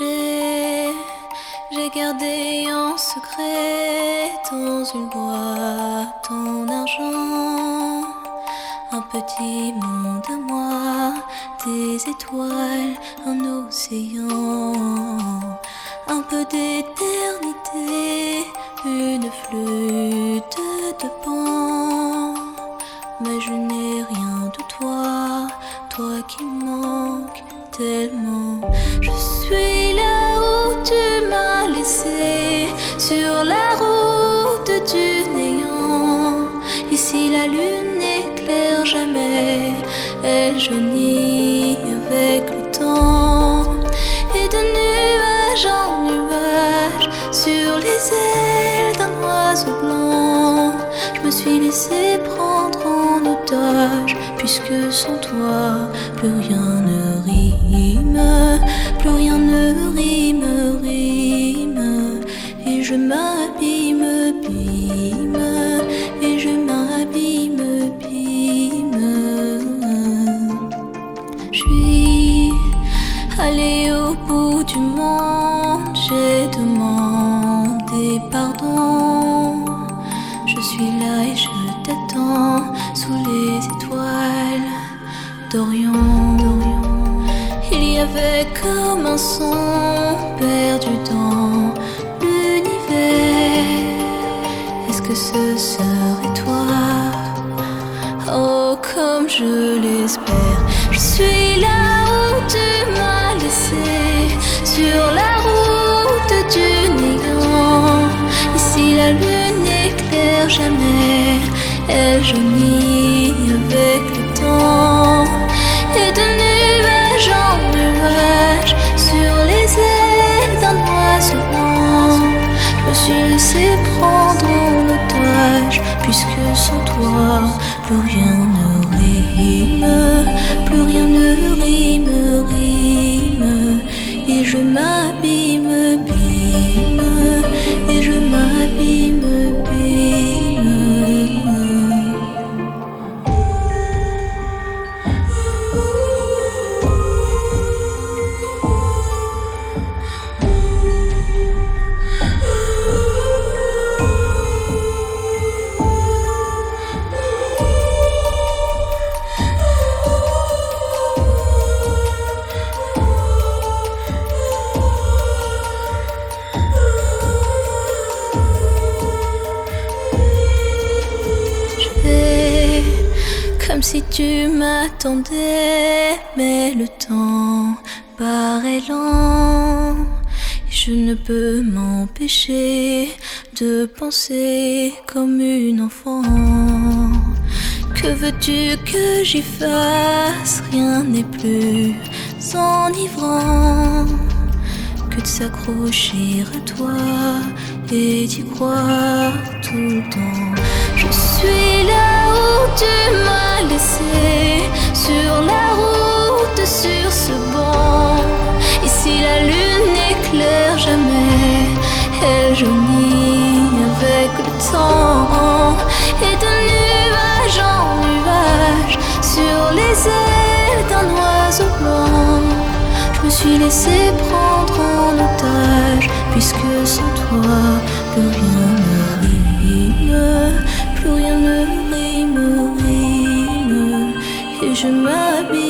J'ai, gardé en secret dans une boîte en argent un petit monde à moi, des étoiles, un océan, un peu d'éternité, une flûte de pan. Mais je n'ai rien de toi, toi qui manques Je suis là où tu m'as laissé, sur la route du néant. Ici la lune n'éclaire jamais, elle jaunit avec le temps. Et de nuage en nuage, sur les ailes d'un oiseau blanc, je me suis laissé prendre en otage, puisque sans toi, plus rien ne rime, plus rien ne rime, rime, et je m'abîme, bime, et je m'abîme, bime. Je suis allé au bout du monde, j'ai demandé pardon. Je suis là et je t'attends sous les étoiles d'Orient. Comme un son perdu dans l'univers. Est-ce que ce serait toi? Oh, comme je l'espère. Je suis là où tu m'as laissé, sur la route du néant. Ici, la lune n'éclaire jamais, elle jaunit avec laissé prendre en otage, puisque sans toi, plus rien ne rime, plus rien ne comme si tu m'attendais, mais le temps paraît lent. Je ne peux m'empêcher de penser comme une enfant. Que veux-tu que j'y fasse? Rien n'est plus enivrant que de s'accrocher à toi et d'y croire tout le temps. Je suis là où tu m'as laissé, sur la route, sur ce banc. Ici la lune n'éclaire jamais, elle jaunit avec le temps. Et de nuage en nuage, sur les ailes d'un oiseau blanc. Je me suis laissé prendre en otage, puisque sans toi, plus rien ne rime, et je